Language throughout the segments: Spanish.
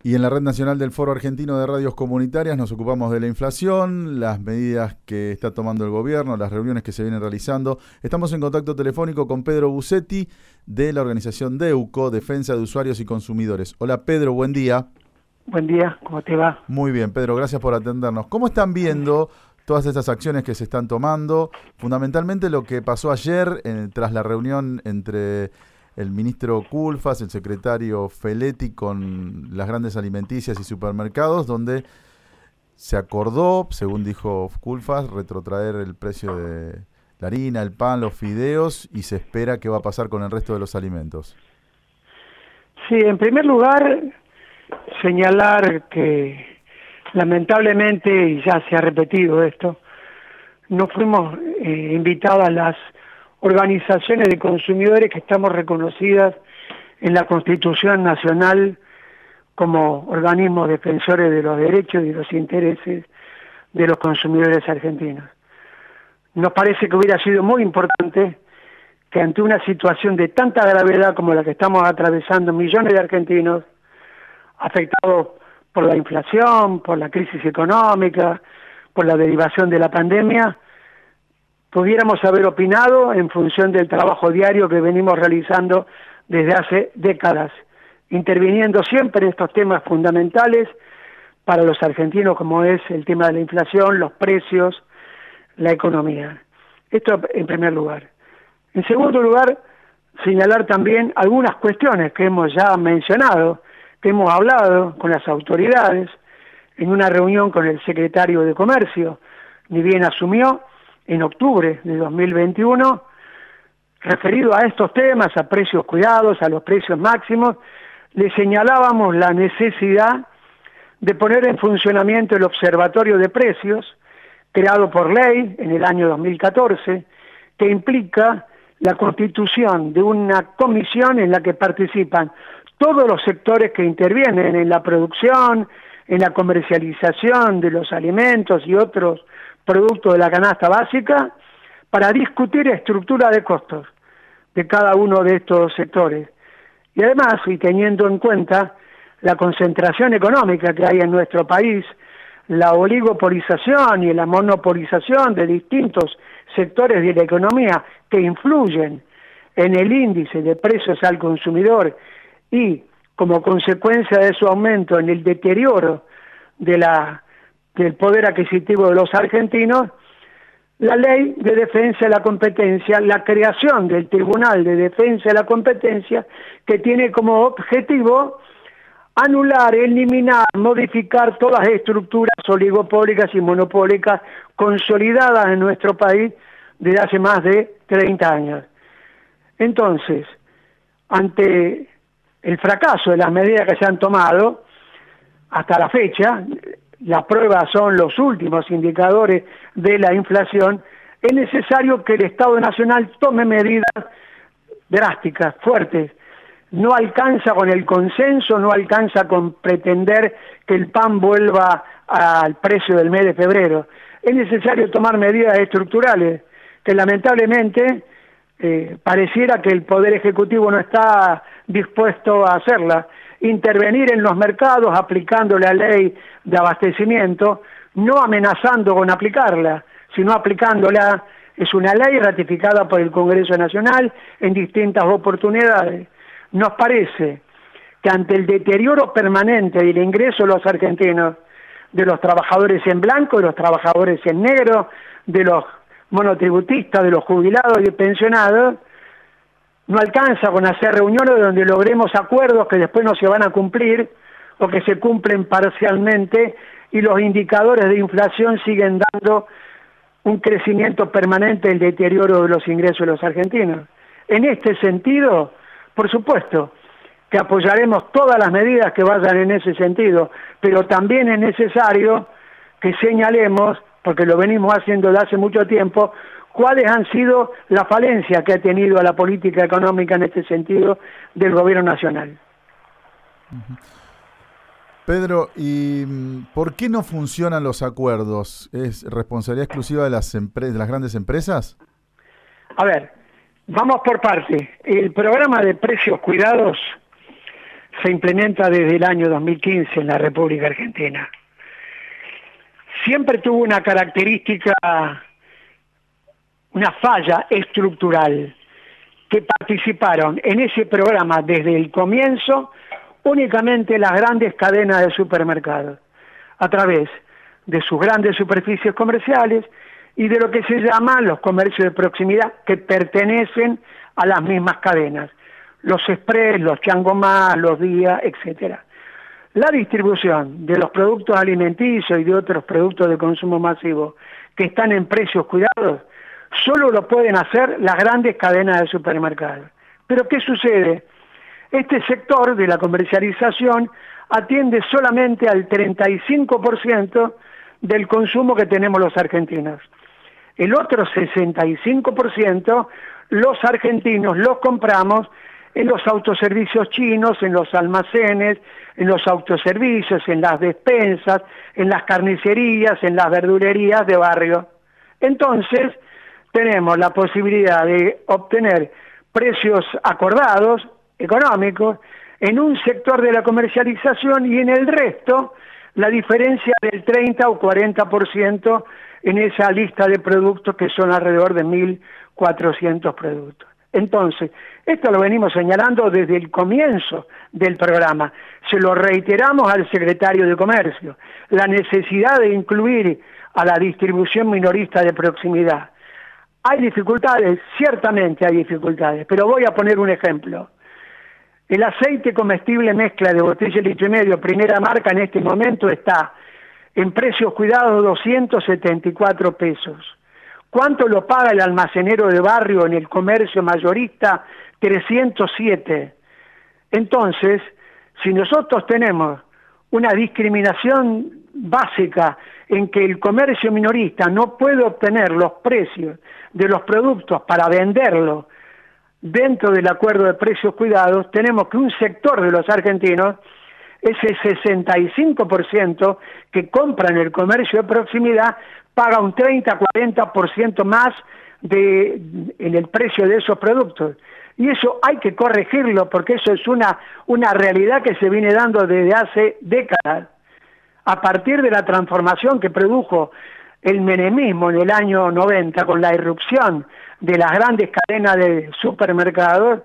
Y en la Red Nacional del Foro Argentino de Radios Comunitarias nos ocupamos de la inflación, las medidas que está tomando el gobierno, las reuniones que se vienen realizando. Estamos en contacto telefónico con Pedro Bucetti de la organización DEUCO, Defensa de Usuarios y Consumidores. Hola Pedro, buen día. Buen día, ¿cómo te va? Muy bien, Pedro, gracias por atendernos. ¿Cómo están viendo todas estas acciones que se están tomando? Fundamentalmente lo que pasó ayer tras la reunión entre el ministro Culfas, el secretario Feletti con las grandes alimenticias y supermercados, donde se acordó, según dijo Culfas, retrotraer el precio de la harina, el pan, los fideos y se espera qué va a pasar con el resto de los alimentos. Sí, en primer lugar, señalar que lamentablemente, y ya se ha repetido esto, no fuimos eh, invitados a las organizaciones de consumidores que estamos reconocidas en la Constitución Nacional como organismos defensores de los derechos y los intereses de los consumidores argentinos. Nos parece que hubiera sido muy importante que ante una situación de tanta gravedad como la que estamos atravesando millones de argentinos, afectados por la inflación, por la crisis económica, por la derivación de la pandemia, pudiéramos haber opinado en función del trabajo diario que venimos realizando desde hace décadas, interviniendo siempre en estos temas fundamentales para los argentinos como es el tema de la inflación, los precios, la economía. Esto en primer lugar. En segundo lugar, señalar también algunas cuestiones que hemos ya mencionado, que hemos hablado con las autoridades en una reunión con el secretario de Comercio, ni bien asumió, en octubre de 2021, referido a estos temas, a precios cuidados, a los precios máximos, le señalábamos la necesidad de poner en funcionamiento el Observatorio de Precios, creado por ley en el año 2014, que implica la constitución de una comisión en la que participan todos los sectores que intervienen en la producción, en la comercialización de los alimentos y otros producto de la canasta básica para discutir estructura de costos de cada uno de estos sectores. Y además, y teniendo en cuenta la concentración económica que hay en nuestro país, la oligopolización y la monopolización de distintos sectores de la economía que influyen en el índice de precios al consumidor y como consecuencia de su aumento en el deterioro de la del poder adquisitivo de los argentinos, la ley de defensa de la competencia, la creación del Tribunal de Defensa de la Competencia, que tiene como objetivo anular, eliminar, modificar todas las estructuras oligopólicas y monopólicas consolidadas en nuestro país desde hace más de 30 años. Entonces, ante el fracaso de las medidas que se han tomado hasta la fecha, la prueba son los últimos indicadores de la inflación, es necesario que el Estado Nacional tome medidas drásticas, fuertes. No alcanza con el consenso, no alcanza con pretender que el pan vuelva al precio del mes de febrero. Es necesario tomar medidas estructurales que lamentablemente eh, pareciera que el Poder Ejecutivo no está dispuesto a hacerla intervenir en los mercados aplicando la ley de abastecimiento, no amenazando con aplicarla, sino aplicándola. Es una ley ratificada por el Congreso Nacional en distintas oportunidades. Nos parece que ante el deterioro permanente del ingreso de los argentinos, de los trabajadores en blanco, de los trabajadores en negro, de los monotributistas, de los jubilados y pensionados, no alcanza con hacer reuniones donde logremos acuerdos que después no se van a cumplir o que se cumplen parcialmente y los indicadores de inflación siguen dando un crecimiento permanente del deterioro de los ingresos de los argentinos. En este sentido, por supuesto, que apoyaremos todas las medidas que vayan en ese sentido, pero también es necesario que señalemos, porque lo venimos haciendo desde hace mucho tiempo, cuáles han sido las falencias que ha tenido la política económica en este sentido del gobierno nacional. Pedro, ¿y mm, por qué no funcionan los acuerdos? ¿Es responsabilidad exclusiva de las, de las grandes empresas? A ver, vamos por parte. El programa de precios cuidados se implementa desde el año 2015 en la República Argentina. Siempre tuvo una característica, una falla estructural, que participaron en ese programa desde el comienzo únicamente las grandes cadenas de supermercados, a través de sus grandes superficies comerciales y de lo que se llaman los comercios de proximidad que pertenecen a las mismas cadenas los express, los changomás, los días, etcétera. La distribución de los productos alimenticios y de otros productos de consumo masivo que están en precios cuidados, solo lo pueden hacer las grandes cadenas de supermercados. Pero ¿qué sucede? Este sector de la comercialización atiende solamente al 35% del consumo que tenemos los argentinos. El otro 65% los argentinos los compramos en los autoservicios chinos, en los almacenes, en los autoservicios, en las despensas, en las carnicerías, en las verdulerías de barrio. Entonces, tenemos la posibilidad de obtener precios acordados, económicos, en un sector de la comercialización y en el resto la diferencia del 30 o 40% en esa lista de productos que son alrededor de 1.400 productos. Entonces, esto lo venimos señalando desde el comienzo del programa. Se lo reiteramos al secretario de Comercio, la necesidad de incluir a la distribución minorista de proximidad. Hay dificultades, ciertamente hay dificultades, pero voy a poner un ejemplo. El aceite comestible mezcla de botella litro y medio, primera marca en este momento, está en precios cuidados 274 pesos. ¿Cuánto lo paga el almacenero de barrio en el comercio mayorista? 307. Entonces, si nosotros tenemos una discriminación básica en que el comercio minorista no puede obtener los precios de los productos para venderlos dentro del acuerdo de precios cuidados, tenemos que un sector de los argentinos, ese 65% que compra en el comercio de proximidad, paga un 30-40% más de, en el precio de esos productos. Y eso hay que corregirlo porque eso es una, una realidad que se viene dando desde hace décadas. A partir de la transformación que produjo el menemismo en el año 90 con la irrupción de las grandes cadenas de supermercados,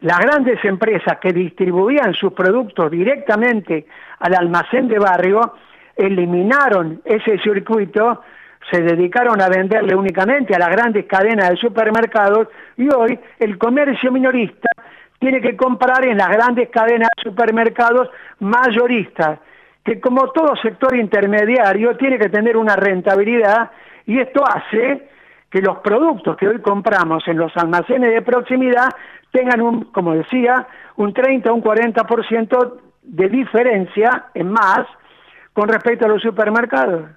las grandes empresas que distribuían sus productos directamente al almacén de barrio eliminaron ese circuito, se dedicaron a venderle únicamente a las grandes cadenas de supermercados y hoy el comercio minorista tiene que comprar en las grandes cadenas de supermercados mayoristas, que como todo sector intermediario tiene que tener una rentabilidad y esto hace que los productos que hoy compramos en los almacenes de proximidad tengan un, como decía, un 30 o un 40% de diferencia en más con respecto a los supermercados.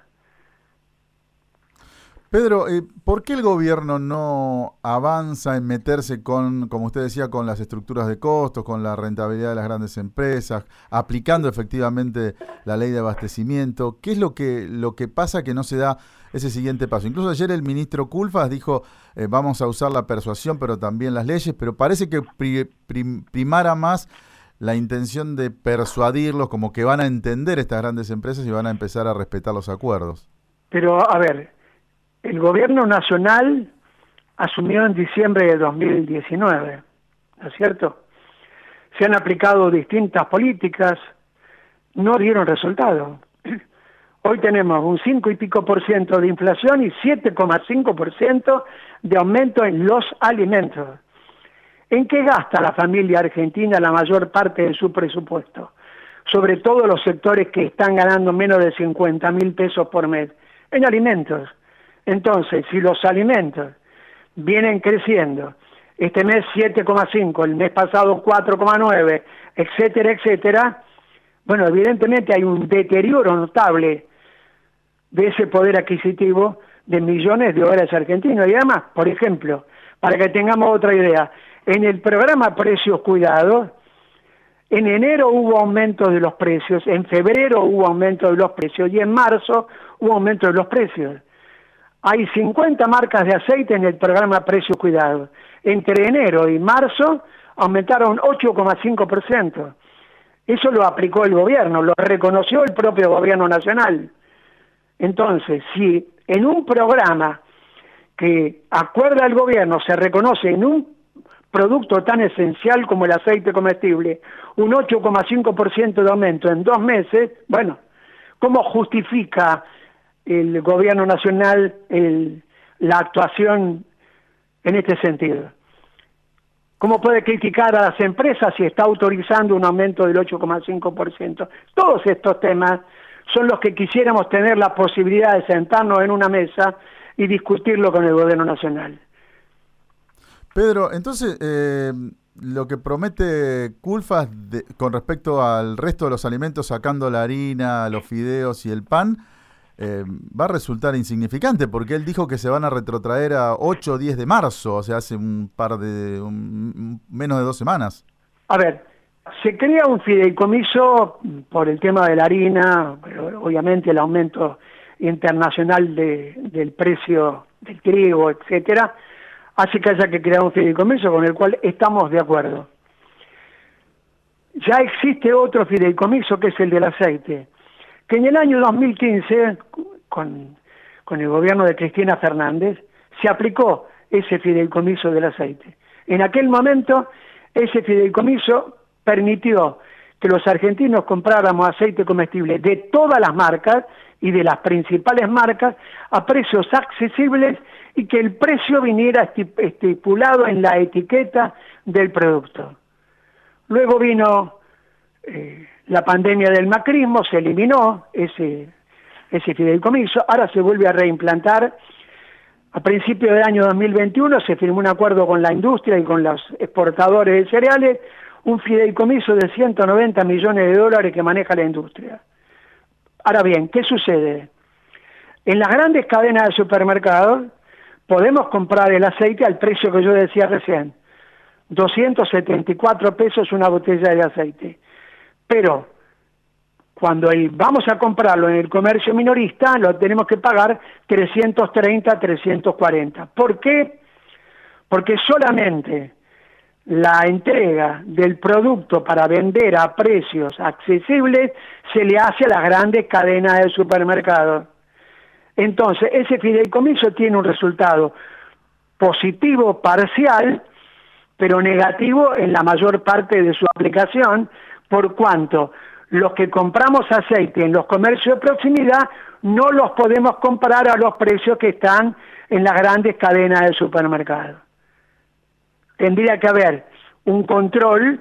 Pedro, eh, ¿por qué el gobierno no avanza en meterse con, como usted decía, con las estructuras de costos, con la rentabilidad de las grandes empresas, aplicando efectivamente la ley de abastecimiento? ¿Qué es lo que, lo que pasa que no se da ese siguiente paso? Incluso ayer el ministro Culfas dijo, eh, vamos a usar la persuasión, pero también las leyes, pero parece que primara más la intención de persuadirlos, como que van a entender estas grandes empresas y van a empezar a respetar los acuerdos. Pero, a ver, el gobierno nacional asumió en diciembre de 2019, ¿no es cierto? Se han aplicado distintas políticas, no dieron resultado. Hoy tenemos un 5 y pico por ciento de inflación y 7,5 por ciento de aumento en los alimentos. ¿En qué gasta la familia argentina la mayor parte de su presupuesto? Sobre todo los sectores que están ganando menos de 50 mil pesos por mes. En alimentos. Entonces, si los alimentos vienen creciendo, este mes 7,5, el mes pasado 4,9, etcétera, etcétera, bueno, evidentemente hay un deterioro notable de ese poder adquisitivo de millones de hogares argentinos. Y además, por ejemplo, para que tengamos otra idea, en el programa Precios Cuidados, en enero hubo aumento de los precios, en febrero hubo aumento de los precios y en marzo hubo aumento de los precios. Hay 50 marcas de aceite en el programa Precios Cuidados. Entre enero y marzo aumentaron 8,5%. Eso lo aplicó el gobierno, lo reconoció el propio gobierno nacional. Entonces, si en un programa que acuerda el gobierno se reconoce en un producto tan esencial como el aceite comestible un 8,5% de aumento en dos meses, bueno, ¿cómo justifica el gobierno nacional la actuación en este sentido? ¿Cómo puede criticar a las empresas si está autorizando un aumento del 8,5%? Todos estos temas son los que quisiéramos tener la posibilidad de sentarnos en una mesa y discutirlo con el gobierno nacional. Pedro, entonces, eh, lo que promete Culfas con respecto al resto de los alimentos, sacando la harina, los fideos y el pan, eh, va a resultar insignificante, porque él dijo que se van a retrotraer a 8 o 10 de marzo, o sea, hace un par de, menos de dos semanas. A ver, se crea un fideicomiso por el tema de la harina, obviamente el aumento internacional del precio del trigo, etcétera, hace que haya que crear un fideicomiso con el cual estamos de acuerdo. Ya existe otro fideicomiso que es el del aceite que en el año 2015, con, con el gobierno de Cristina Fernández, se aplicó ese fideicomiso del aceite. En aquel momento, ese fideicomiso permitió que los argentinos compráramos aceite comestible de todas las marcas y de las principales marcas a precios accesibles y que el precio viniera estipulado en la etiqueta del producto. Luego vino eh, la pandemia del macrismo, se eliminó ese, ese fideicomiso, ahora se vuelve a reimplantar. A principios del año 2021 se firmó un acuerdo con la industria y con los exportadores de cereales, un fideicomiso de 190 millones de dólares que maneja la industria. Ahora bien, ¿qué sucede? En las grandes cadenas de supermercados podemos comprar el aceite al precio que yo decía recién, 274 pesos una botella de aceite. Pero cuando vamos a comprarlo en el comercio minorista, lo tenemos que pagar 330, 340. ¿Por qué? Porque solamente la entrega del producto para vender a precios accesibles se le hace a las grandes cadenas de supermercados. Entonces, ese fideicomiso tiene un resultado positivo parcial, pero negativo en la mayor parte de su aplicación, por cuanto los que compramos aceite en los comercios de proximidad no los podemos comprar a los precios que están en las grandes cadenas de supermercados. Tendría que haber un control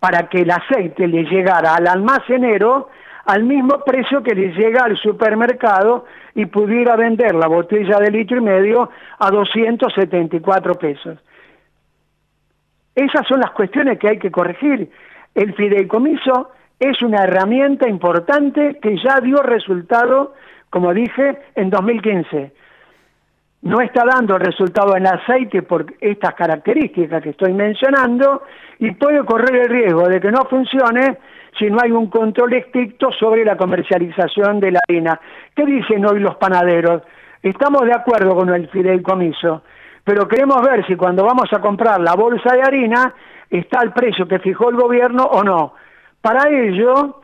para que el aceite le llegara al almacenero al mismo precio que le llega al supermercado y pudiera vender la botella de litro y medio a 274 pesos. Esas son las cuestiones que hay que corregir el fideicomiso es una herramienta importante que ya dio resultado, como dije, en 2015. No está dando resultado en aceite por estas características que estoy mencionando y puede correr el riesgo de que no funcione si no hay un control estricto sobre la comercialización de la harina. ¿Qué dicen hoy los panaderos? Estamos de acuerdo con el fideicomiso, pero queremos ver si cuando vamos a comprar la bolsa de harina está el precio que fijó el gobierno o no. Para ello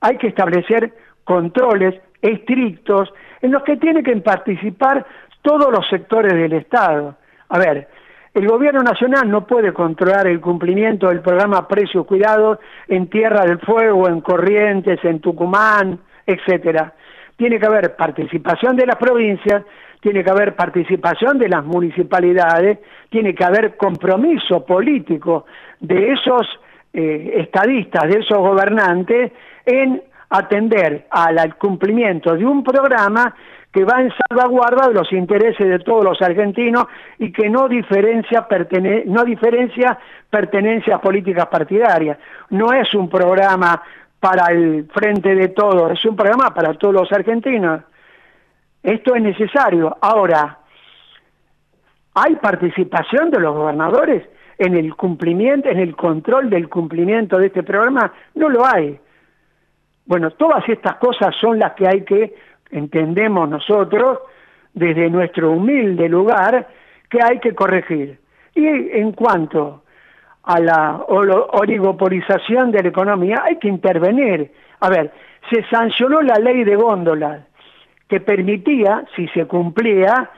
hay que establecer controles estrictos en los que tienen que participar todos los sectores del Estado. A ver, el gobierno nacional no puede controlar el cumplimiento del programa Precios Cuidados en Tierra del Fuego, en Corrientes, en Tucumán, etcétera. Tiene que haber participación de las provincias, tiene que haber participación de las municipalidades, tiene que haber compromiso político de esos eh, estadistas, de esos gobernantes, en atender al cumplimiento de un programa que va en salvaguarda de los intereses de todos los argentinos y que no diferencia, no diferencia pertenencias políticas partidarias. No es un programa para el frente de todos, es un programa para todos los argentinos. Esto es necesario. Ahora, ¿hay participación de los gobernadores en el cumplimiento, en el control del cumplimiento de este programa? No lo hay. Bueno, todas estas cosas son las que hay que, entendemos nosotros, desde nuestro humilde lugar, que hay que corregir. Y en cuanto a la oligopolización de la economía, hay que intervenir. A ver, se sancionó la ley de góndolas que permitía, si se cumplía,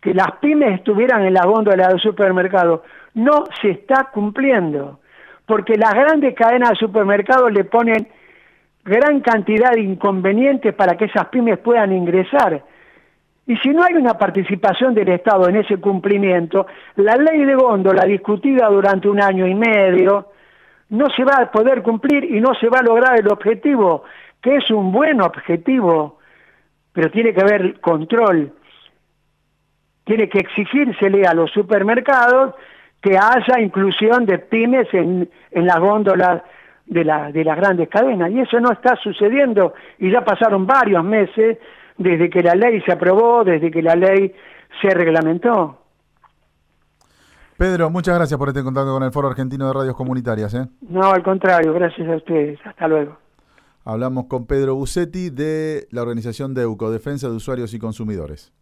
que las pymes estuvieran en las góndolas del supermercado. No se está cumpliendo, porque las grandes cadenas de supermercados le ponen gran cantidad de inconvenientes para que esas pymes puedan ingresar. Y si no hay una participación del Estado en ese cumplimiento, la ley de góndola discutida durante un año y medio no se va a poder cumplir y no se va a lograr el objetivo, que es un buen objetivo, pero tiene que haber control. Tiene que exigírsele a los supermercados que haya inclusión de pymes en, en las góndolas de, la, de las grandes cadenas. Y eso no está sucediendo y ya pasaron varios meses desde que la ley se aprobó, desde que la ley se reglamentó. Pedro, muchas gracias por este contacto con el Foro Argentino de Radios Comunitarias. ¿eh? No, al contrario, gracias a ustedes. Hasta luego. Hablamos con Pedro Bucetti de la organización DEUCO, Defensa de Usuarios y Consumidores.